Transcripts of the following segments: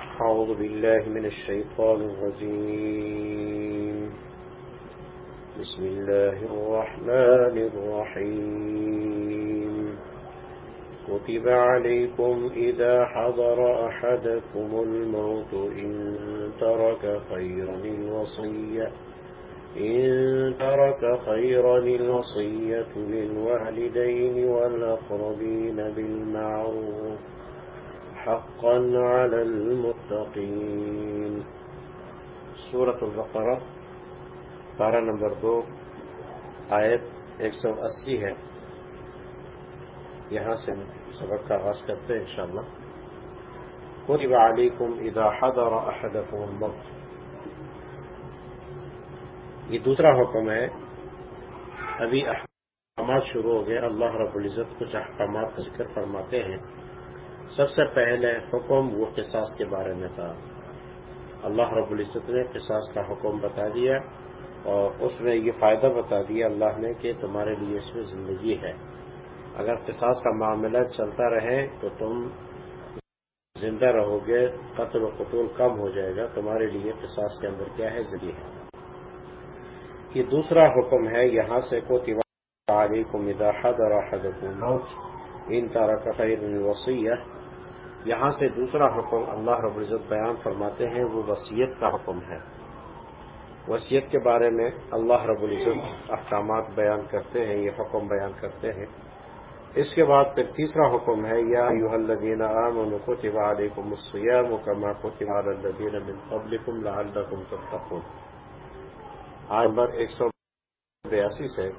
أعوذ بالله من الشيطان الرجيم. بسم الله الرحمن الرحيم. كتب عليكم إذا حضر أحدكم الموت إن ترك خيرا الوصية، إن ترك خيرا الوصية للوالدين والأقربين بالمعروف حقا على المتقين۔ سورة البقرة پارہ نمبر دو، آیت ایک سو اسی ہے۔ یہاں سے سبق کا آغاز کرتے ہیں انشاءاللہ۔ كتب عليكم إذا حضر أحدكم الموت۔ یہ دوسرا حکم ہے۔ ابھی احکامات شروع ہو گئے۔ اللہ رب العزت کچھ احکامات کا ذکر فرماتے ہیں۔ سب سے پہلے حکم وہ قصاص کے بارے میں تھا۔ اللہ رب العزت نے قصاص کا حکم بتا دیا اور اس میں یہ فائدہ بتا دیا اللہ نے کہ تمہارے لیے اس میں زندگی ہے۔ اگر قصاص کا معاملہ چلتا رہے تو تم زندہ رہو گے، قتل و قتول کم ہو جائے گا۔ تمہارے لیے قصاص کے اندر کیا ہے؟ ذریعہ ہے۔ یہ دوسرا حکم ہے، یہاں سے کو تیواری کو مداحد اور حکومت ان طرح کا خیر وسیع یہاں سے دوسرا حکم اللہ رب العزت بیان فرماتے ہیں، وہ وسیعت کا حکم ہے۔ وسیعت کے بارے میں اللہ رب العزت احکامات بیان کرتے ہیں، یہ حکم بیان کرتے ہیں۔ اس کے بعد پھر تیسرا حکم ہے، یا یوح الدین عام کتب علیکم السیام کما کتب علی قبلکم لعلکم تتقون۔ آج نمبر ایک سو بیاسی سے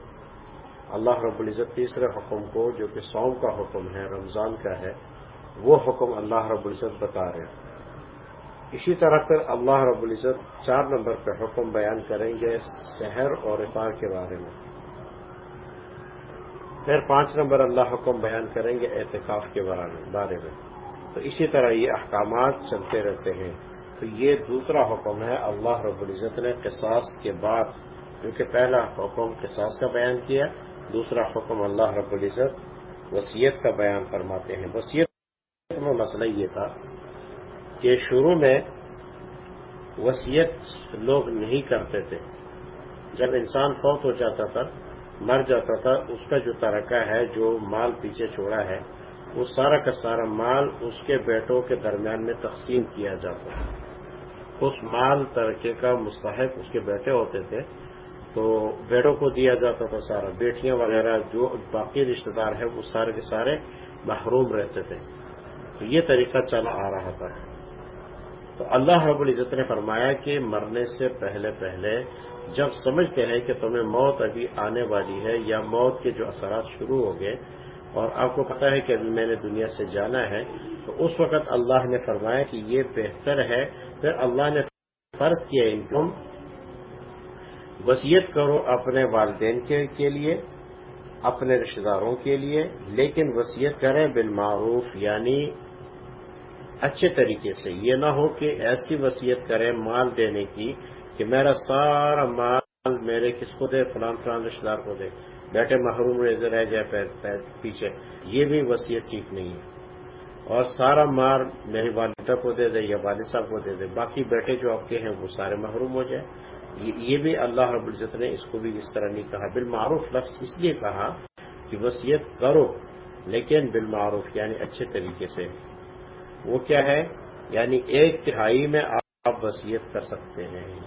اللہ رب العزت تیسرے حکم کو، جو کہ سوم کا حکم ہے، رمضان کا ہے وہ حکم اللہ رب العزت بتا رہے ہیں۔ اسی طرح پھر اللہ رب العزت چار نمبر پہ حکم بیان کریں گے شہر اور افار کے بارے میں۔ پھر پانچ نمبر اللہ حکم بیان کریں گے احتکاف کے بارے میں تو اسی طرح یہ احکامات چلتے رہتے ہیں۔ تو یہ دوسرا حکم ہے اللہ رب العزت نے قصاص کے بعد، کیونکہ پہلا حکم قصاص کا بیان کیا، دوسرا حکم اللہ رب العزت وسیعت کا بیان فرماتے ہیں۔ میں مسئلہ یہ تھا کہ شروع میں وسیعت لوگ نہیں کرتے تھے۔ جب انسان فوت ہو جاتا تھا، مر جاتا تھا، اس کا جو ترکہ ہے، جو مال پیچھے چھوڑا ہے، وہ سارا کا سارا مال اس کے بیٹوں کے درمیان میں تقسیم کیا جاتا تھا۔ اس مال ترکے کا مستحق اس کے بیٹے ہوتے تھے، تو بیٹوں کو دیا جاتا تھا سارا۔ بیٹیاں وغیرہ جو باقی رشتے دار ہیں، وہ سارے کے سارے محروم رہتے تھے۔ تو یہ طریقہ چلا آ رہا تھا۔ تو اللہ رب العزت نے فرمایا کہ مرنے سے پہلے پہلے جب سمجھتے ہیں کہ تمہیں موت ابھی آنے والی ہے یا موت کے جو اثرات شروع ہو گئے اور آپ کو پتا ہے کہ ابھی میں نے دنیا سے جانا ہے، تو اس وقت اللہ نے فرمایا کہ یہ بہتر ہے۔ پھر اللہ نے فرض کیا ان کو وسیعت کرو اپنے والدین کے لیے، اپنے رشتے داروں کے لیے، لیکن وسیعت کریں بالمعروف یعنی اچھے طریقے سے، یہ نہ ہو کہ ایسی وسیعت کریں مال دینے کی کہ میرا سارا مال میرے کس کو دے، فلان فلان رشتے دار کو دے۔ بیٹے محروم رہ جائے پیچھے۔ یہ بھی وسیعت ٹھیک نہیں ہے۔ اور سارا مار میری والدہ کو دے دے یا والد صاحب کو دے دے۔ باقی بیٹے جو آپ کے ہیں، وہ سارے محروم ہو جائیں یہ بھی اللہ رب العزت نے اس کو بھی اس طرح نہیں کہا۔ بالمعروف لفظ اس لیے کہا کہ وسیعت کرو، لیکن بالمعروف یعنی اچھے طریقے سے۔ وہ کیا ہے؟ یعنی ایک تہائی میں آپ وسیعت کر سکتے ہیں۔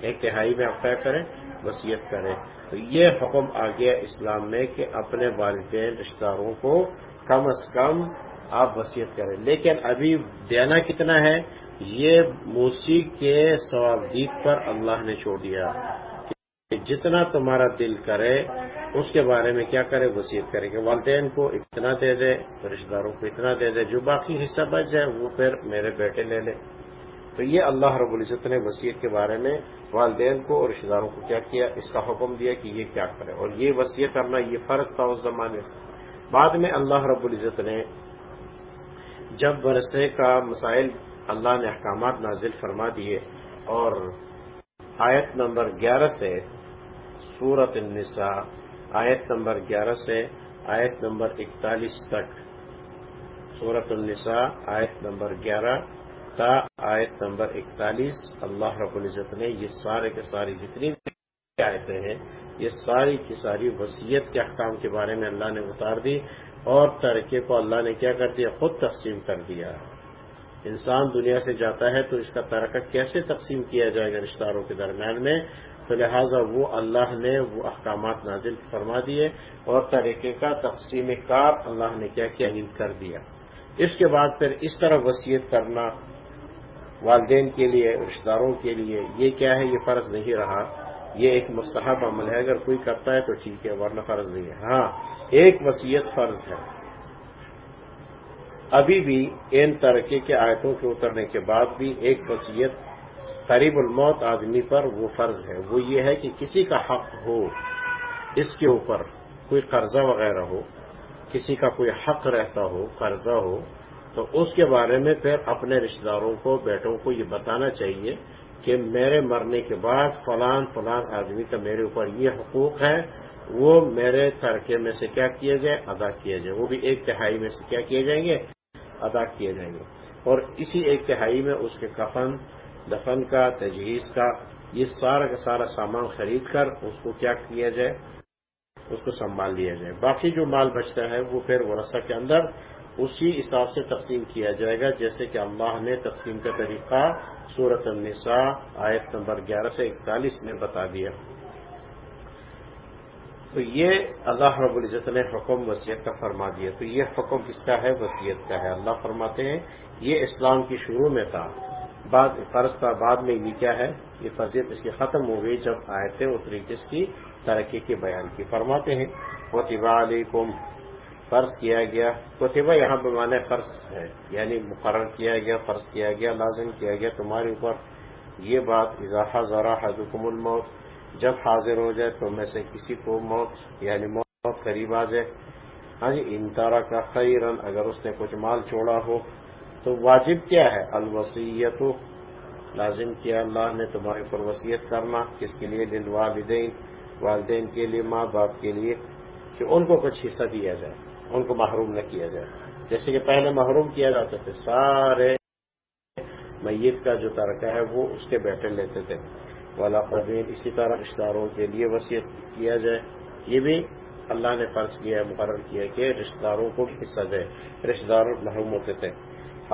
ایک تہائی میں آپ کیا کریں وسیعت کریں۔ تو یہ حکم آ گیا اسلام میں کہ اپنے والدین رشتے داروں کو کم از کم آپ وسیعت کریں۔ لیکن ابھی دینا کتنا ہے؟ یہ موسیق کے ثوابدید پر اللہ نے چھوڑ دیا کہ جتنا تمہارا دل کرے اس کے بارے میں کیا کرے وسیعت کرے کہ والدین کو اتنا دے دے رشتے داروں کو اتنا دے دے، جو باقی حصہ بچ جائے وہ پھر میرے بیٹے لے لے۔ تو یہ اللہ رب العزت نے وسیعت کے بارے میں والدین کو اور رشتے داروں کو کیا کیا، اس کا حکم دیا کہ یہ کیا کرے۔ اور یہ وسیعت کرنا یہ فرض تھا اس زمانے بعد میں اللہ رب العزت نے جب ورثے کا مسائل اللہ نے احکامات نازل فرما دیے اور آیت نمبر گیارہ سے سورت النساء آیت نمبر گیارہ سے آیت نمبر اکتالیس تک۔ سورت النساء، آیت نمبر گیارہ تا آیت نمبر اکتالیس۔ اللہ رب العزت نے یہ سارے کے ساری جتنی بھی آیتیں ہیں، یہ ساری کی ساری وسیعت کے احکام کے بارے میں اللہ نے اتار دی اور ترکے کو اللہ نے کیا کر دیا، خود تقسیم کر دیا۔ انسان دنیا سے جاتا ہے تو اس کا ترکہ کیسے تقسیم کیا جائے گا رشتہ داروں کے درمیان میں؟ تو لہٰذا وہ اللہ نے وہ احکامات نازل فرما دیے اور طریقے کا تقسیم کار اللہ نے کیا کیا کر دیا۔ اس کے بعد پھر اس طرح وصیت کرنا والدین کے لیے رشتہ داروں کے لیے یہ کیا ہے؟ یہ فرض نہیں رہا۔ یہ ایک مستحب عمل ہے۔ اگر کوئی کرتا ہے تو ٹھیک ہے، ورنہ فرض نہیں ہے۔ ہاں ایک وصیت فرض ہے۔ ابھی بھی ان ترقی کے آیتوں کے اترنے کے بعد بھی ایک وصیت قریب الموت آدمی پر وہ فرض ہے، وہ یہ ہے کہ کسی کا حق ہو، اس کے اوپر کوئی قرضہ وغیرہ ہو، کسی کا کوئی حق رہتا ہو، قرضہ ہو، تو اس کے بارے میں پھر اپنے رشتہ داروں کو، بیٹوں کو یہ بتانا چاہیے کہ میرے مرنے کے بعد فلان فلان آدمی کا میرے اوپر یہ حقوق ہے وہ میرے ترکے میں سے کیا کیا جائے ادا کیا جائے وہ بھی ایک تہائی میں سے کیا کیے جائیں گے؟ ادا کیے جائیں گے۔ اور اسی ایک تہائی میں اس کے کفن دفن کا، تجہیز کا، یہ سارا کا سارا سامان خرید کر اس کو کیا کیا جائے؟ اس کو سنبھال لیا جائے۔ باقی جو مال بچتا ہے وہ پھر ورثہ کے اندر اسی حساب سے تقسیم کیا جائے گا، جیسے کہ اللہ نے تقسیم کا طریقہ سورت النساء آیت نمبر گیارہ سے اکتالیس میں بتا دیا۔ تو یہ اللہ رب العزت نے حکم وصیت کا فرما دیا۔ تو یہ حکم کس کا ہے؟ وصیت کا ہے۔ اللہ فرماتے ہیں، یہ اسلام کی شروع میں تھا۔ بعد فرض تھا بعد میں یہ کیا ہے؟ یہ فرضیت اس کی ختم ہو گئی جب آئے تھے اتری جس کی ترقی کے بیان کی فرماتے ہیں۔ وطبہ علیکم، فرض کیا گیا۔ وطبہ یہاں پہ مانے فرض ہے یعنی مقرر کیا گیا، فرض کیا گیا، لازم کیا گیا۔ تمہارے اوپر یہ بات اضافہ ذرا حدکم الموت۔ جب حاضر ہو جائے تو میں سے کسی کو موت یعنی موت قریب آ جائے۔ ہاں جی انتارا کا خیرن اگر اس نے کچھ مال چھوڑا ہو تو واجب کیا ہے؟ الوسیت لازم کیا اللہ نے تمہارے اوپر وسیعت کرنا، کس کے لیے؟ دل والدین والدین کے لیے، ماں باپ کے لیے، کہ ان کو کچھ حصہ دیا جائے، ان کو محروم نہ کیا جائے۔ جیسے کہ پہلے محروم کیا جاتا تھے، سارے میت کا جو ترکہ ہے، وہ اس کے بیٹے لیتے تھے۔ والا قبیل اسی طرح رشتہ داروں کے لیے وصیت کیا جائے۔ یہ بھی اللہ نے فرض کیا مقرر کیا کہ رشتہ داروں کو حصہ دے رشتہ دار محروم ہوتے تھے۔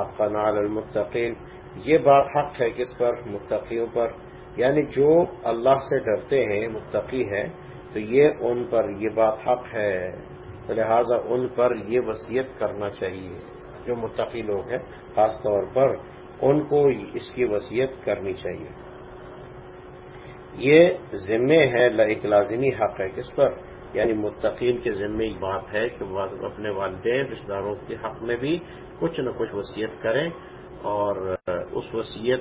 حق نال المتقین۔ یہ بات حق ہے کس پر؟ متقیوں پر۔ یعنی جو اللہ سے ڈرتے ہیں، متقی ہے، تو یہ ان پر یہ بات حق ہے۔ تو لہذا ان پر یہ وصیت کرنا چاہیے۔ جو متقی لوگ ہیں، خاص طور پر ان کو اس کی وصیت کرنی چاہیے۔ یہ ذمے ہے ایک لازمی حق ہے۔ کس پر؟ یعنی متقین کے ذمے بات ہے کہ وہ اپنے والدین رشتے داروں کے حق میں بھی کچھ نہ کچھ وصیت کریں اور اس وصیت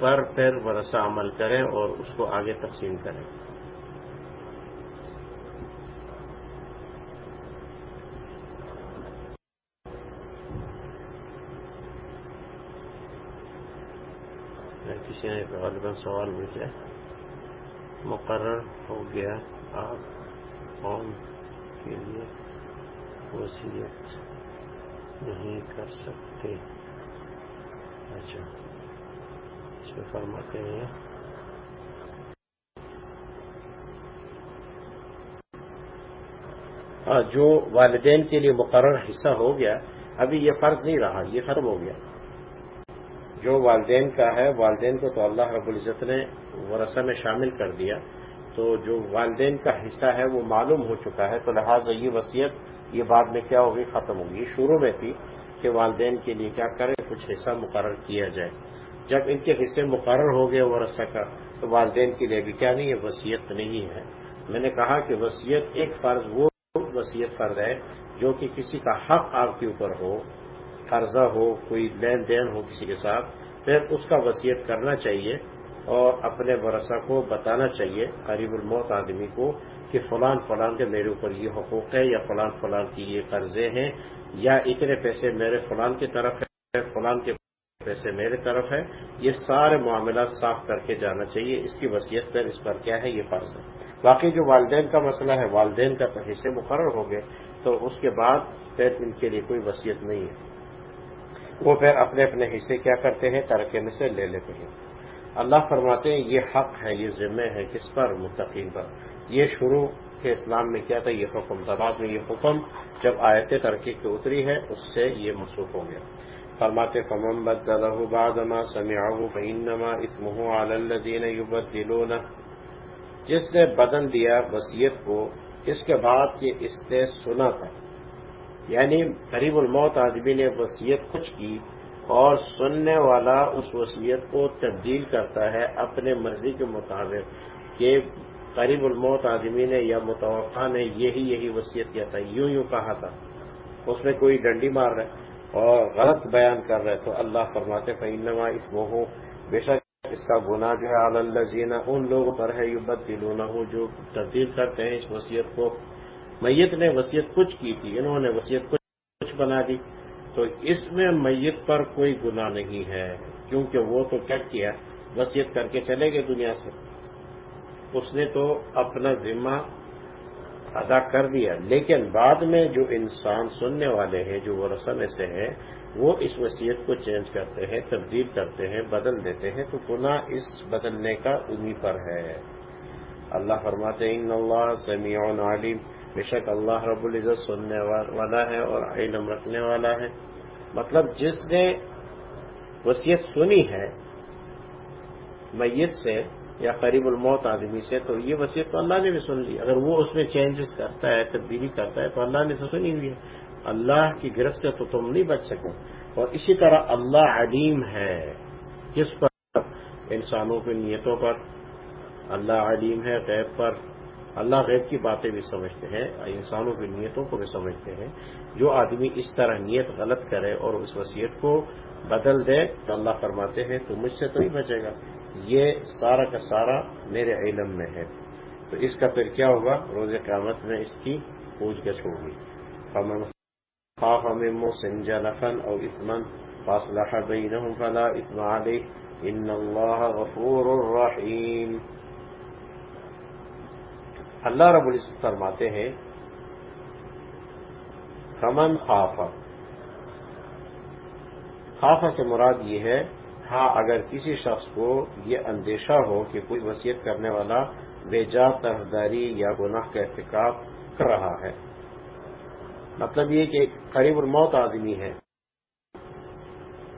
پر پھر ورثہ عمل کریں اور اس کو آگے تقسیم کریں۔ کسی نے غالباً سوال پوچھا مقرر ہو گیا، آپ قوم کے لیے وصیت نہیں کر سکتے۔ اچھا اس فرماتے ہیں۔ ہاں، جو والدین کے لیے مقرر حصہ ہو گیا، ابھی یہ فرض نہیں رہا، یہ ختم ہو گیا۔ جو والدین کا ہے، والدین کو تو اللہ رب العزت نے ورثہ میں شامل کر دیا۔ تو جو والدین کا حصہ ہے وہ معلوم ہو چکا ہے، تو لہٰذا یہ وصیت، یہ بعد میں کیا ہوگی، ختم ہوگی۔ یہ شروع میں تھی کہ والدین کے لیے کیا کریں، کچھ حصہ مقرر کیا جائے۔ جب ان کے حصے مقرر ہو گئے ورثہ کا، تو والدین کے لیے بھی کیا نہیں ہے وصیت نہیں ہے۔ میں نے کہا کہ وصیت ایک فرض، وہ وصیت فرض ہے جو کہ کسی کا حق آپ کے اوپر ہو، قرضہ ہو، کوئی لین دین ہو کسی کے ساتھ، پھر اس کا وصیت کرنا چاہیے۔ اور اپنے ورثہ کو بتانا چاہیے قریب الموت آدمی کو کہ فلان فلان کے میرے اوپر یہ حقوق ہے یا فلان فلان کی یہ قرضے ہیں یا اتنے پیسے میرے فلان کی طرف ہے فلان کے پیسے میرے طرف ہے یہ سارے معاملات صاف کر کے جانا چاہیے۔ اس کی وصیت پر اس پر کیا ہے یہ فرض ہے۔ باقی جو والدین کا مسئلہ ہے، والدین کا حصے مقرر ہو گئے تو اس کے بعد پھر ان کے لیے کوئی وصیت نہیں ہے۔ وہ پھر اپنے اپنے حصے کیا کرتے ہیں؟ ترکے میں سے لے لیتے ہیں۔ اللہ فرماتے ہیں یہ حق ہے، یہ ذمہ ہے، کس پر؟ متقین پر۔ یہ شروع کے اسلام میں کیا تھا، یہ حکم۔ تھا بعد میں یہ حکم۔ جب آیت ترقی کی اتری ہے، اس سے یہ منسوخ ہو گیا۔ فرماتے فمم بدلہ بعد ما سمعه فانما اسمه على الذين جس نے بدل دیا وصیت کو، اس کے بعد کہ اس نے سنا تھا۔ یعنی قریب الموت آدمی نے وصیت کچھ کی اور سننے والا اس وصیت کو تبدیل کرتا ہے اپنے مرضی کے مطابق کہ قریب الموت آدمی نے یا متوقع نے یہی یہی وصیت کیا تھا، یوں یوں کہا تھا۔ اس میں کوئی ڈنڈی مار رہے اور غلط بیان کر رہے تو اللہ فرماتے فینما اس وہ بے شک اس کا گناہ جو ہے اللہ زینہ ان لوگوں پر ہے یوبت دلونا ہو جو تبدیل کرتے ہیں اس وصیت کو۔ میت نے وصیت کچھ کی تھی، انہوں نے وصیت کچھ بنا دی۔ تو اس میں میت پر کوئی گناہ نہیں ہے، کیونکہ وہ تو کیا کیا وصیت کر کے چلے گئے دنیا سے۔ اس نے تو اپنا ذمہ ادا کر دیا۔ لیکن بعد میں جو انسان سننے والے ہیں، جو وہ رسم سے ہیں، وہ اس وصیت کو چینج کرتے ہیں، تبدیل کرتے ہیں، بدل دیتے ہیں۔ تو گناہ اس بدلنے کا انہی پر ہے۔ اللہ فرماتے ان اللہ سمیع عالم بے شک اللہ رب العزت سننے والا ہے اور علم رکھنے والا ہے۔ مطلب جس نے وصیت سنی ہے میت سے یا قریب الموت آدمی سے، تو یہ وصیت تو اللہ نے بھی سن لی۔ اگر وہ اس میں چینجز کرتا ہے، تبدیلی کرتا ہے، تو اللہ نے تو سنی ہوئی ہے۔ اللہ کی گرفت سے تو تم نہیں بچ سکو اور اسی طرح اللہ علیم ہے، جس پر انسانوں کی نیتوں پر اللہ علیم ہے، غیب پر اللہ غیب کی باتیں بھی سمجھتے ہیں، انسانوں کی نیتوں کو بھی سمجھتے ہیں۔ جو آدمی اس طرح نیت غلط کرے اور اس وصیت کو بدل دے تو اللہ فرماتے ہیں، تو مجھ سے تو نہیں بچے گا۔ یہ سارا کا سارا میرے علم میں ہے۔ تو اس کا پھر کیا ہوگا؟ روز قیامت میں اس کی پوچھ گچھ ہوگی۔ امن خاف سنجا نفن اور اسمن فاصلہ بینہم فلا اطم ان اللہ غفور الرحیم اللہ رب العزت فرماتے ہیں، فمن خاف خاف سے مراد یہ ہے ہاں اگر کسی شخص کو یہ اندیشہ ہو کہ کوئی وصیت کرنے والا بے جا طرفداری یا گناہ کا ارتکاب کر رہا ہے۔ مطلب یہ کہ قریب الموت آدمی ہے۔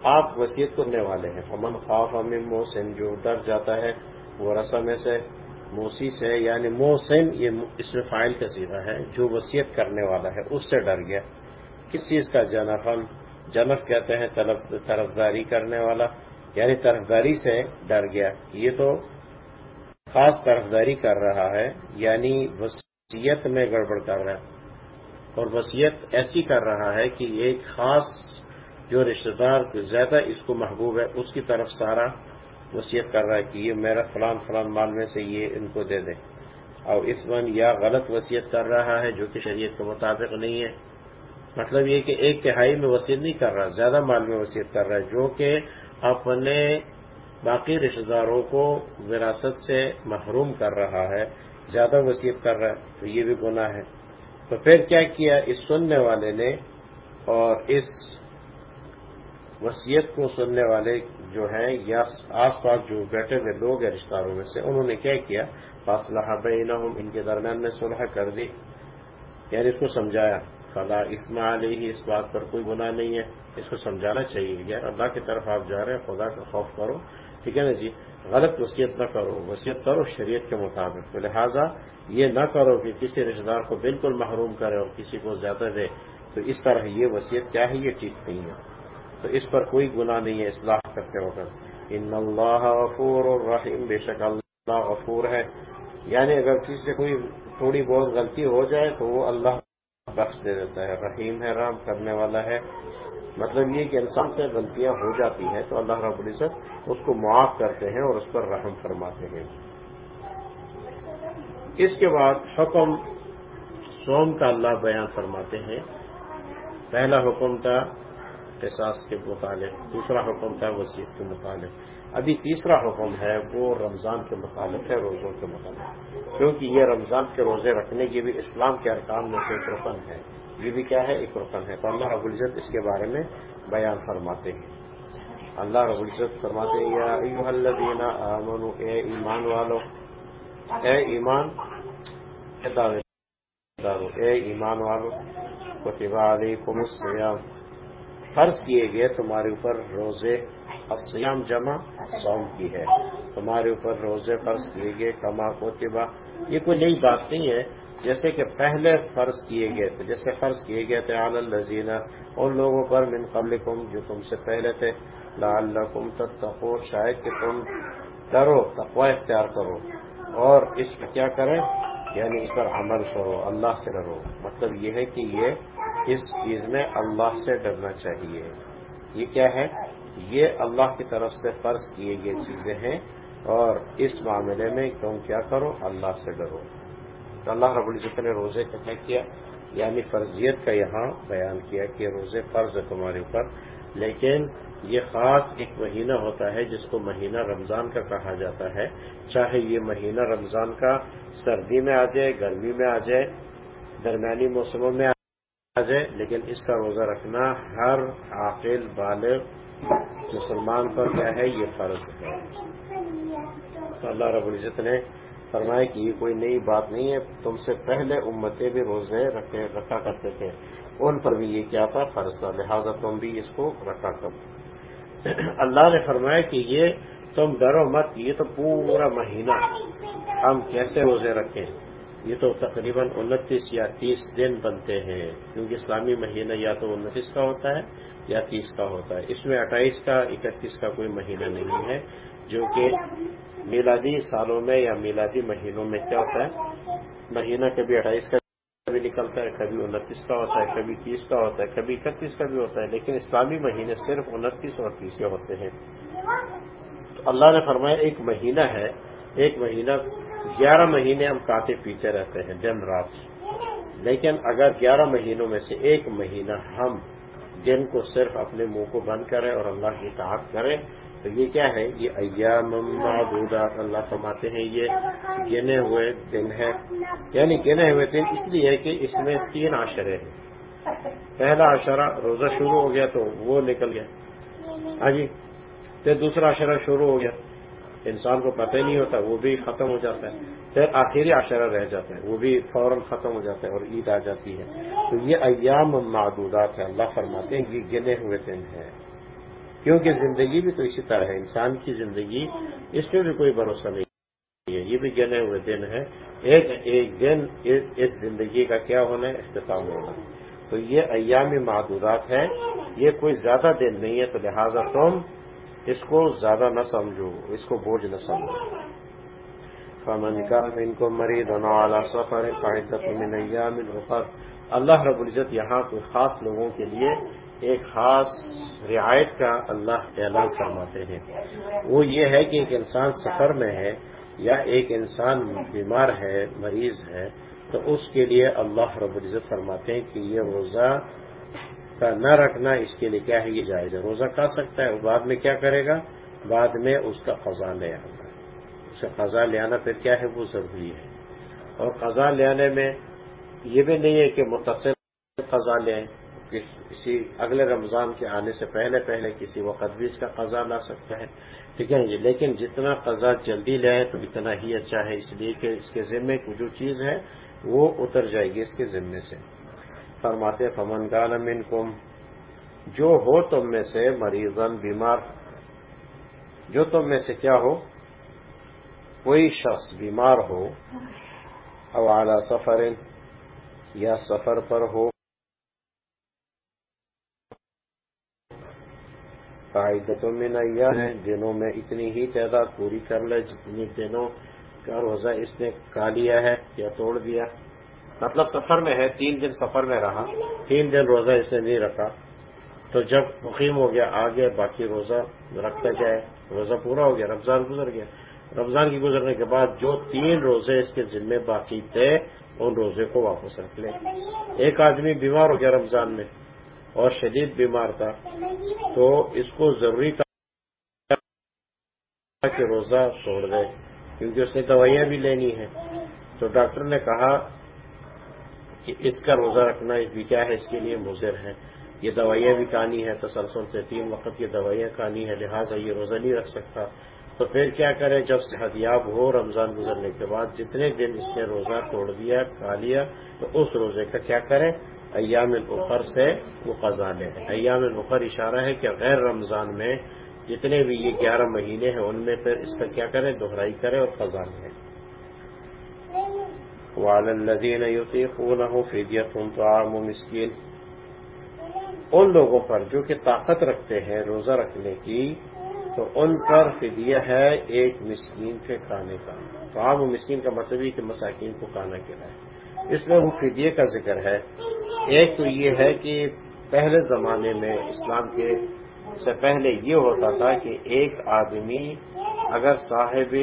آپ وصیت کرنے والے ہیں۔ امن خوف امن محسن جو ڈر جاتا ہے، وہ رسم سے موسی سے یعنی محسن یہ اس میں فائل کا سیدھا ہے، جو وصیت کرنے والا ہے، اس سے ڈر گیا۔ کس چیز کا جنفن جنف کہتے ہیں؟ طرفداری کرنے والا۔ یعنی طرفداری سے ڈر گیا۔ یہ تو خاص طرفداری کر رہا ہے یعنی وسیعت میں گڑبڑ کر رہا ہے۔ اور وسیعت ایسی کر رہا ہے کہ ایک خاص جو رشتہ دار زیادہ اس کو محبوب ہے، اس کی طرف سارا وسیعت کر رہا ہے کہ یہ میرا فلان فلان مال میں سے یہ ان کو دے دیں اور اس من یا غلط وصیت کر رہا ہے جو کہ شریعت کے مطابق نہیں ہے۔ مطلب یہ کہ ایک تہائی میں وصیت نہیں کر رہا، زیادہ مال میں وصیت کر رہا ہے، جو کہ اپنے باقی رشتہ داروں کو وراثت سے محروم کر رہا ہے، زیادہ وصیت کر رہا ہے، تو یہ بھی گناہ ہے۔ تو پھر کیا کیا اس سننے والے نے اور اس وصیت کو سننے والے جو ہیں یا آس پاس جو بیٹھے ہوئے لوگ ہیں رشتہ داروں میں سے، انہوں نے کیا کیا؟ فاصلہ بینہم ان کے درمیان میں صلح کر دی۔ یعنی اس کو سمجھایا۔ فلا اسما علیہ اس بات پر کوئی گناہ نہیں ہے۔ اس کو سمجھانا چاہیے یار اللہ کی طرف آپ جا رہے ہیں، خدا کا خوف کرو۔ ٹھیک ہے نا جی؟ غلط وصیت نہ کرو۔ وصیت کرو شریعت کے مطابق۔ تو لہٰذا یہ نہ کرو کہ کسی رشتے دار کو بالکل محروم کرے اور کسی کو زیادہ دے۔ تو اس طرح یہ وصیت کیا ہے؟ یہ ٹھیک نہیں ہے۔ تو اس پر کوئی گناہ نہیں ہے، اصلاح کرتے وقت۔ ان اللہ غفور الرحیم، بے شک اللہ غفور ہے۔ یعنی اگر کسی سے کوئی تھوڑی بہت غلطی ہو جائے تو وہ اللہ بخش دے دیتا ہے۔ رحیم ہے رام کرنے والا ہے۔ مطلب یہ کہ انسان سے غلطیاں ہو جاتی ہیں تو اللہ رب العزت اس کو معاف کرتے ہیں اور اس پر رحم فرماتے ہیں۔ اس کے بعد حکم سوم کا اللہ بیان فرماتے ہیں۔ پہلا حکم تھا احساس کے متعلق، دوسرا حکم تھا وسیع کے متعلق۔ ابھی تیسرا حکم ہے وہ رمضان کے متعلق ہے، روزوں کے متعلق۔ کیونکہ یہ رمضان کے روزے رکھنے کی بھی اسلام کے ارکان میں سے ایک رکن ہے۔ یہ بھی کیا ہے؟ ایک رکن ہے۔ تو اللہ رب العزت اس کے بارے میں بیان فرماتے ہیں۔ اللہ رب العزت فرماتے ہیں، یا ایوہ الذین اے ایمان والو، اے ایمان اے ایمان والو، کتب علیکم السیام فرض کیے گئے تمہارے اوپر روزے السیام جمع سوم کی ہے۔ تمہارے اوپر روزے فرض کیے گئے، کما کوتبہ یہ کوئی نئی بات نہیں ہے۔ جیسے کہ پہلے فرض کیے گئے تھے، جیسے فرض کیے گئے تھے عال الزینہ ان لوگوں پر من قبلکم جو تم سے پہلے تھے۔ لعلکم تتقو شاید کہ تم کرو تقوی اختیار کرو۔ اور اس میں کیا کریں؟ یعنی اس پر عمل کرو، اللہ سے ڈرو۔ مطلب یہ ہے کہ یہ اس چیز میں اللہ سے ڈرنا چاہیے۔ یہ کیا ہے؟ یہ اللہ کی طرف سے فرض کیے گئے چیزیں ہیں اور اس معاملے میں تم کیا کرو؟ اللہ سے ڈرو۔ تو اللہ رب العزت نے روزے کا کیا یعنی فرضیت کا یہاں بیان کیا کہ روزے فرض ہے تمہارے اوپر۔ لیکن یہ خاص ایک مہینہ ہوتا ہے جس کو مہینہ رمضان کا کہا جاتا ہے۔ چاہے یہ مہینہ رمضان کا سردی میں آ جائے، گرمی میں آ جائے، درمیانی موسموں میں آ جائے، لیکن اس کا روزہ رکھنا ہر عاقل، بالغ، مسلمان پر کیا ہے؟ یہ فرض ہے۔ تو اللہ رب العزت نے فرمایا کہ یہ کوئی نئی بات نہیں ہے۔ تم سے پہلے امتیں بھی روزے رکھا کرتے تھے۔ ان پر بھی یہ کیا تھا، فرض تھا، لہٰذا تم بھی اس کو رکھا کرو۔ اللہ نے فرمایا کہ یہ تم ڈرو مت، یہ تو پورا مہینہ ہم کیسے روزے رکھیں؟ یہ تو تقریباً انتیس یا تیس دن بنتے ہیں، کیونکہ اسلامی مہینہ یا تو انتیس کا ہوتا ہے یا تیس کا ہوتا ہے۔ اس میں اٹھائیس کا، اکتیس کا کوئی مہینہ نہیں ہے، جو کہ میلادی سالوں میں یا میلادی مہینوں میں کیا ہوتا ہے؟ مہینہ کبھی اٹھائیس کا بھی نکلتا ہے، کبھی انتیس کا ہوتا ہے، کبھی تیس کا ہوتا ہے، کبھی اکتیس کا بھی ہوتا ہے، لیکن اسلامی مہینے صرف انتیس اور تیس کے ہوتے ہیں۔ تو اللہ نے فرمایا، ایک مہینہ ہے، ایک مہینہ، گیارہ مہینے ہم کاتے پیتے رہتے ہیں دن رات۔ لیکن اگر گیارہ مہینوں میں سے ایک مہینہ ہم دن کو صرف اپنے منہ کو بند کریں اور اللہ کی تعاق کریں تو یہ کیا ہے؟ یہ ایام معدودات اللہ فرماتے ہیں یہ گنے ہوئے دن ہے یعنی گنے ہوئے دن اس لیے کہ اس میں تین آشرے ہیں۔ پہلا اشرا روزہ شروع ہو گیا تو وہ نکل گیا۔ ہاں جی؟ پھر دوسرا اشرا شروع ہو گیا۔ انسان کو پتہ ہی نہیں ہوتا، وہ بھی ختم ہو جاتا ہے۔ پھر آخری عشرہ رہ جاتا ہے، وہ بھی فوراً ختم ہو جاتا ہے اور عید آ جاتی ہے۔ تو یہ ایام معدودات ہے اللہ فرماتے ہیں یہ گنے ہوئے دن ہیں۔ کیونکہ زندگی بھی تو اسی طرح ہے، انسان کی زندگی، اس میں بھی کوئی بھروسہ نہیں ہے۔ یہ بھی گنے ہوئے دن ہے ایک ایک دن اس زندگی کا کیا ہونا ہے؟ اختتام ہونا۔ تو یہ ایامی معدودات ہے یہ کوئی زیادہ دن نہیں ہے، تو لہٰذا تم اس کو زیادہ نہ سمجھو، اس کو بوجھ نہ سمجھو۔ فمن کا ان کو مریض والا سفر من ایام اخر اللہ رب العزت یہاں کوئی خاص لوگوں کے لیے ایک خاص رعایت کا اللہ اعلان فرماتے ہیں۔ وہ یہ ہے کہ ایک انسان سفر میں ہے یا ایک انسان بیمار ہے، مریض ہے، تو اس کے لیے اللہ رب العزت فرماتے ہیں کہ یہ روزہ کا نہ رکھنا اس کے لیے کیا ہے، یہ جائز ہے۔ روزہ کھا سکتا ہے، بعد میں کیا کرے گا؟ بعد میں اس کا قضا لے آنا اس کا قضا لے آنا پھر کیا ہے؟ وہ ضروری ہے۔ اور قضا لے آنے میں یہ بھی نہیں ہے کہ متصل قضا لے آئیں کسی اگلے رمضان کے آنے سے پہلے پہلے کسی وقت بھی اس کا قضا لا سکتا ہے۔ ٹھیک ہے جی، لیکن جتنا قضا جلدی لے تو اتنا ہی اچھا ہے۔ اس لیے کہ اس کے ذمے کی جو چیز ہے، وہ اتر جائے گی اس کے ذمے سے۔ فرماتے فمن گالم کم جو ہو تم میں سے مریضن بیمار، جو تم میں سے کیا ہو؟ کوئی شخص بیمار ہو، او اعلی سفر، یا سفر پر ہو قاعدتوں میں نیا ہے دنوں میں اتنی ہی تعداد پوری کر لے جتنی دنوں کا روزہ اس نے کا لیا ہے یا توڑ دیا۔ مطلب سفر میں ہے، تین دن سفر میں رہا۔ تین دن روزہ اس نے نہیں رکھا۔ تو جب مقیم ہو گیا، آگے باقی روزہ رکھتا جائے۔ روزہ پورا ہو گیا، رمضان گزر گیا۔ رمضان کی گزرنے کے بعد جو تین روزے اس کے ذمے باقی تھے، ان روزے کو واپس رکھ لیں ایک آدمی بیمار ہو گیا رمضان میں۔ اور شدید بیمار تھا، تو اس کو ضروری تھا کہ روزہ چھوڑ دے، کیونکہ اس نے دوائیاں بھی لینی ہیں۔ تو ڈاکٹر نے کہا کہ اس کا روزہ رکھنا، اس بھی کیا ہے، اس کے لیے مضر ہے۔ یہ دوائیاں بھی کہانی ہے تسلسل سے تین وقت یہ دوائیاں کہانی ہے لہٰذا یہ روزہ نہیں رکھ سکتا۔ تو پھر کیا کرے جب صحت یاب ہو رمضان گزرنے کے بعد، جتنے دن اس نے روزہ توڑ دیا، کھا لیا، تو اس روزے کا کیا کرے ایام البخر سے وہ قضا لے ایام البخر اشارہ ہے کہ غیر رمضان میں جتنے بھی یہ گیارہ مہینے ہیں، ان میں پھر اس کا کیا کرے دہرائی کرے اور قضا لے والدین يطيقونه فدية طعام مسکین ان لوگوں پر جو کہ طاقت رکھتے ہیں روزہ رکھنے کی، تو ان پر فدیہ ہے ایک مسکین کے کھانے کا۔ تو عام و مسکین کا مطلب ہی کہ مساکین کو کھانا کھلائے۔ اس میں وہ فدیے کا ذکر ہے، ایک تو یہ ہے کہ پہلے زمانے میں اسلام کے سے پہلے یہ ہوتا تھا کہ ایک آدمی اگر صاحب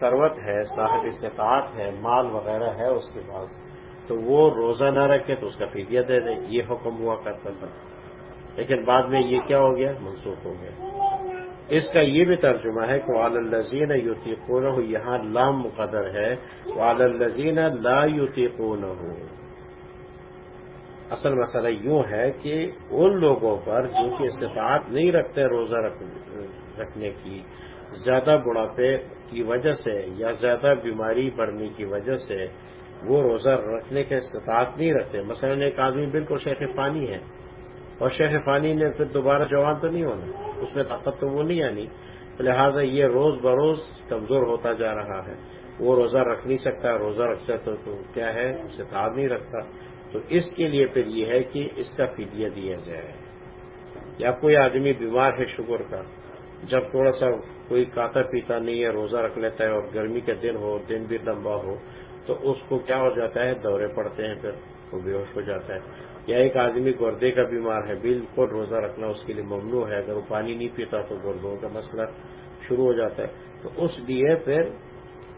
سروت ہے، صاحب استطاعت ہے، مال وغیرہ ہے اس کے پاس، تو وہ روزہ نہ رکھے تو اس کا فدیہ دے دے، یہ حکم ہوا کرتا تھا۔ لیکن بعد میں یہ کیا ہو گیا؟ منسوخ ہو گیا۔ اس کا یہ بھی ترجمہ ہے کہ وال الزین یوتی ہو یہاں لام مقدر ہے وال الزین لا یوتی ہو اصل مسئلہ یوں ہے کہ ان لوگوں پر جو کہ استطاعت نہیں رکھتے روزہ رکھنے کی، زیادہ بڑھاپے کی وجہ سے یا زیادہ بیماری بڑھنے کی وجہ سے وہ روزہ رکھنے کے استطاعت نہیں رکھتے۔ مثلا ایک آدمی بالکل شیخ پانی ہے۔ اور شیخ فانی نے پھر دوبارہ جوان تو نہیں ہونا۔ اس میں طاقت تو وہ نہیں آنی۔ لہٰذا یہ روز بروز کمزور ہوتا جا رہا ہے۔ وہ روزہ رکھ نہیں سکتا، روزہ رکھ سکتا تو کیا ہے؟ اسے تار نہیں رکھتا۔ تو اس کے لیے پھر یہ ہے کہ اس کا فدیہ دیا جائے۔ یا کوئی آدمی بیمار ہے شوگر کا، جب تھوڑا سا کوئی کاتا پیتا نہیں ہے، روزہ رکھ لیتا ہے اور گرمی کے دن ہو، دن بھی لمبا ہو، تو اس کو کیا ہو جاتا ہے؟ دورے پڑتے ہیں پھر، وہ بے ہوش ہو جاتا ہے۔ یا ایک آدمی گردے کا بیمار ہے، بالکل روزہ رکھنا اس کے لیے ممنوع ہے، اگر وہ پانی نہیں پیتا تو گردوں کا مسئلہ شروع ہو جاتا ہے۔ تو اس لیے پھر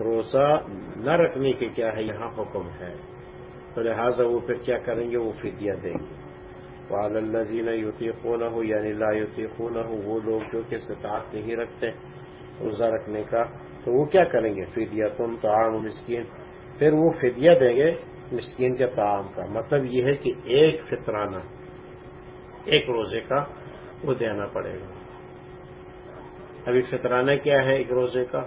روزہ نہ رکھنے کے کیا ہے، یہاں حکم ہے۔ تو لہٰذا وہ پھر کیا کریں گے؟ وہ فدیہ دیں گے۔ وال اللہ زین یوتی نہ ہو یعنی لا یوتی نہ ہو وہ لوگ جو کہ استطاعت نہیں رکھتے روزہ رکھنے کا، تو وہ کیا کریں گے؟ فدیہ تم تو عام مسکین۔ پھر وہ فدیہ دیں گے۔ مسکین کے تعام کا مطلب یہ ہے کہ ایک فطرانہ، ایک روزے کا وہ دینا پڑے گا۔ ابھی فطرانہ کیا ہے ایک روزے کا؟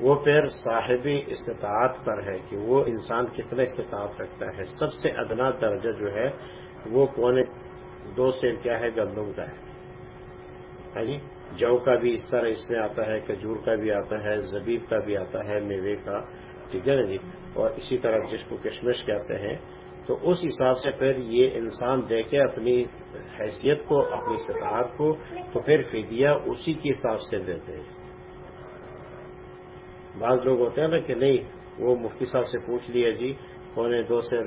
وہ پھر صاحبی استطاعت پر ہے کہ وہ انسان کتنا استطاعت رکھتا ہے۔ سب سے ادنا درجہ جو ہے وہ پونے دو سے کیا ہے؟ گندم کا ہے جی؟ جو کا بھی اس طرح اس میں آتا ہے، کھجور کا بھی آتا ہے، زبیب کا بھی آتا ہے، میوے کا ٹھیک ہے نا جی اور اسی طرح جس کو کشمش کہتے ہیں، تو اس حساب سے پھر یہ انسان دیکھے اپنی حیثیت کو، اپنی سطحات کو تو پھر فدیہ اسی کے حساب سے دیتے ہیں۔ بعض لوگ ہوتے ہیں نا کہ نہیں، وہ مفتی صاحب سے پوچھ لیا جی پونے دو سے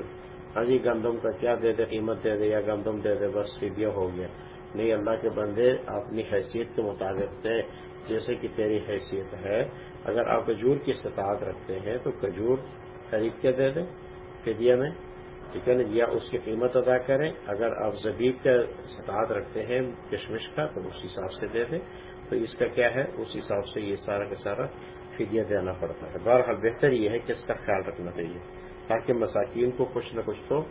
ہاں جی گندم کا کیا دے دے، قیمت دے دے یا گندم دے دے، بس فدیہ ہو گیا۔ نہیں، اللہ کے بندے اپنی حیثیت کے مطابق دے جیسے کہ تیری حیثیت ہے اگر آپ کھجور کی استطاعت رکھتے ہیں تو کھجور خرید کے دے دیں فدیہ میں، ٹھیک ہے نا؟ یا اس کی قیمت ادا کریں۔ اگر آپ زبیب کا استطاعت رکھتے ہیں کشمش کا، تو اس حساب سے دے دیں۔ تو اس کا کیا ہے؟ اس حساب سے یہ سارا کا سارا فدیہ دینا پڑتا ہے۔ بہرحال بہتر یہ ہے کہ اس کا خیال رکھنا چاہیے، تاکہ مساکین کو کچھ نہ کچھ تو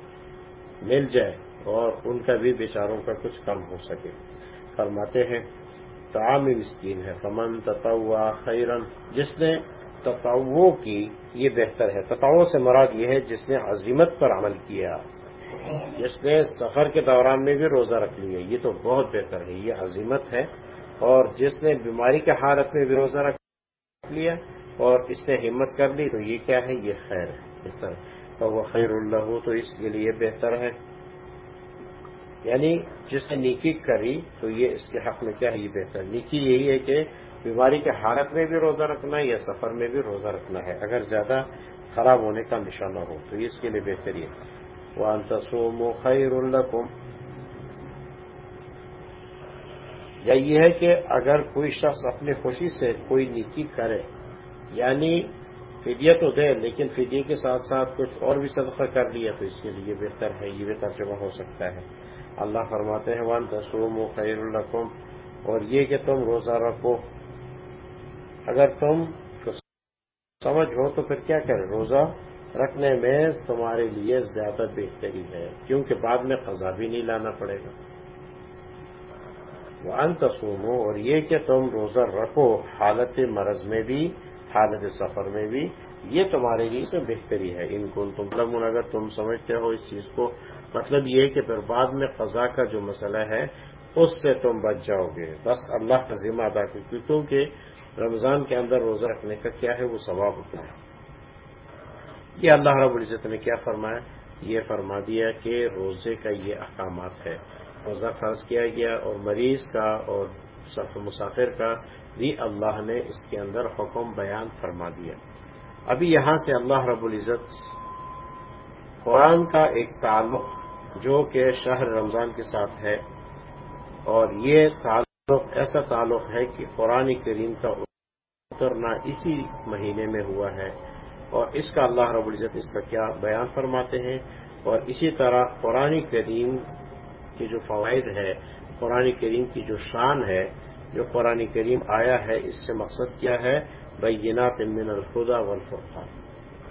مل جائے اور ان کا بھی بیچاروں کا کچھ کم ہو سکے۔ فرماتے ہیں تعام مسکین ہے، فمن تطوع خیرن جس نے تطوع کی، یہ بہتر ہے۔ تطوع سے مراد یہ ہے جس نے عظیمت پر عمل کیا، جس نے سفر کے دوران میں بھی روزہ رکھ لیا۔ یہ تو بہت بہتر ہے، یہ عظیمت ہے۔ اور جس نے بیماری کے حالت میں بھی روزہ رکھ لیا اور اس نے ہمت کر لی، تو یہ کیا ہے؟ یہ خیر ہے، بہتر ہے۔ وہ خیر اللہ ہو تو اس کے لیے بہتر ہے۔ یعنی جس نے نیکی کری تو یہ اس کے حق میں کیا ہے؟ یہ بہتر۔ نیکی یہی ہے کہ بیماری کے حالت میں بھی روزہ رکھنا ہے یا سفر میں بھی روزہ رکھنا ہے، اگر زیادہ خراب ہونے کا نشانہ ہو، تو اس کے لیے بہتری ہے۔ وہ انتسوم خیر القم یا یہ ہے کہ اگر کوئی شخص اپنی خوشی سے کوئی نیکی کرے یعنی فدیہ تو دے، لیکن فدیے کے ساتھ ساتھ کچھ اور بھی صدقہ کر لیا، تو اس کے لیے بہتر ہے، یہ بھی ترجمہ ہو سکتا ہے۔ اللہ فرماتے ہیں ون تسوم و خیر الرقم اور یہ کہ تم روزہ رکھو۔ اگر تم سمجھ ہو تو پھر کیا کرے روزہ رکھنے میں تمہارے لیے زیادہ بہتری ہے، کیونکہ بعد میں قضا بھی نہیں لانا پڑے گا۔ وہ انتسومو اور یہ کہ تم روزہ رکھو حالت مرض میں بھی، حالت سفر میں بھی، یہ تمہارے لیے بہتری ہے۔ ان کو تم لمن اگر تم سمجھتے ہو اس چیز کو مطلب یہ کہ پھر بعد میں قضا کا جو مسئلہ ہے، اس سے تم بچ جاؤ گے۔ بس اللہ کا ذمہ ادا کر کیونکہ رمضان کے اندر روزہ رکھنے کا کیا ہے؟ وہ ثواب ہوتا ہے۔ یہ اللہ رب العزت نے کیا فرمایا؟ یہ فرما دیا کہ روزے کا یہ احکامات ہے روزہ فرض کیا گیا اور مریض کا اور مسافر کا بھی اللہ نے اس کے اندر حکم بیان فرما دیا۔ ابھی یہاں سے اللہ رب العزت قرآن کا ایک تعلق جو کہ شہر رمضان کے ساتھ ہے، اور یہ تعلق، ایسا تعلق ہے کہ قرآن کریم کا اترنا اسی مہینے میں ہوا ہے، اور اس کا اللہ رب العزت اس کا کیا بیان فرماتے ہیں؟ اور اسی طرح قرآن کریم کے جو فوائد ہے، قرآن کریم کی جو شان ہے، جو قرآن کریم آیا ہے، اس سے مقصد کیا ہے؟ بینات من الخدا والفرقان۔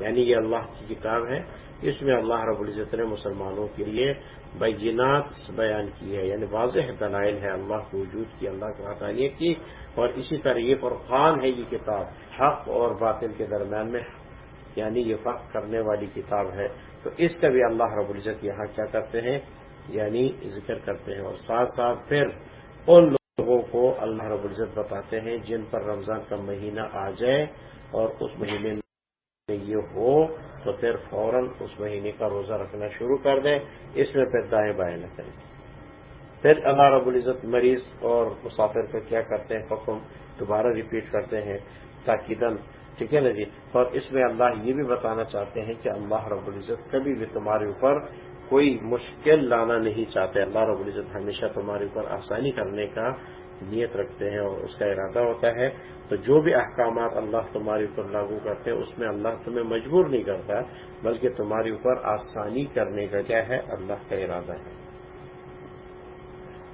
یعنی یہ اللہ کی کتاب ہے، اس میں اللہ رب العزت نے مسلمانوں کے لیے بینات بیان کی ہے۔ یعنی واضح دلائل ہے اللہ کے وجود کی، اللہ کے حقانیت کی۔ اور اسی طرح یہ فرقان ہے یہ کتاب، حق اور باطل کے درمیان میں یعنی یہ فرق کرنے والی کتاب ہے۔ تو اس کا بھی اللہ رب العزت یہاں کیا کرتے ہیں یعنی ذکر کرتے ہیں۔ اور ساتھ ساتھ پھر ان لوگوں کو اللہ رب العزت بتاتے ہیں جن پر رمضان کا مہینہ آ جائے اور اس مہینے یہ ہو تو پھر فوراً اس مہینے کا روزہ رکھنا شروع کر دیں، اس میں پھر دائیں بائیں نہ کریں۔ پھر اللہ رب العزت مریض اور مسافر کو کیا کرتے ہیں؟ حکم دوبارہ ریپیٹ کرتے ہیں تاکیدن ٹھیک ہے نا جی؟ اور اس میں اللہ یہ بھی بتانا چاہتے ہیں کہ اللہ رب العزت کبھی بھی تمہارے اوپر کوئی مشکل لانا نہیں چاہتے۔ اللہ رب العزت ہمیشہ تمہارے اوپر آسانی کرنے کا نیت رکھتے ہیں اور اس کا ارادہ ہوتا ہے۔ تو جو بھی احکامات اللہ تمہارے اوپر لاگو کرتے ہیں، اس میں اللہ تمہیں مجبور نہیں کرتا، بلکہ تمہارے اوپر آسانی کرنے کا کیا ہے؟ اللہ کا ارادہ ہے۔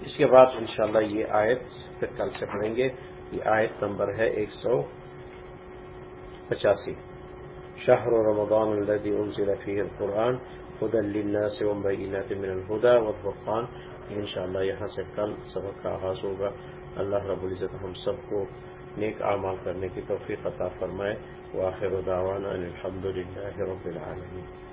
اس کے بعد انشاءاللہ یہ آیت پھر کل سے پڑھیں گے۔ یہ آیت نمبر ہے ایک سو پچاسی۔ شہر و رمضان الدی انزل فیہ القرآن خدا للناس ومبینات من الہدا والفرقان انشاءاللہ یہاں سے کل سبق کا آغاز ہوگا۔ اللہ رب العزت ہم سب کو نیک اعمال کرنے کی توفیق عطا فرمائے۔ واخر دعوانا ان الحمد للہ رب العالمین۔